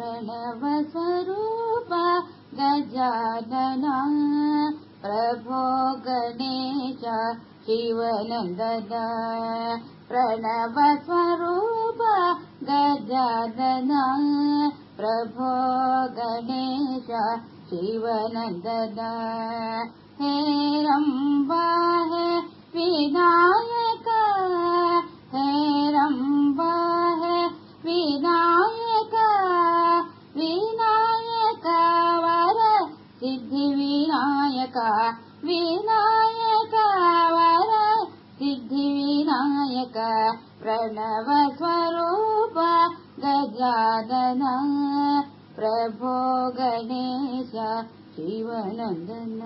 प्रणवस्वरूप गजानना। प्रभो गणेश शिवनन्दन। प्रणवस्वरूप गजानना। प्रभो गणेश शिवनन्दन। हे रम्बा हे विनायक सिद्धिविनायक विनायक वर सिद्धिविनायक प्रणवस्वरूप गजानन प्रभो गणेश शिवनन्दन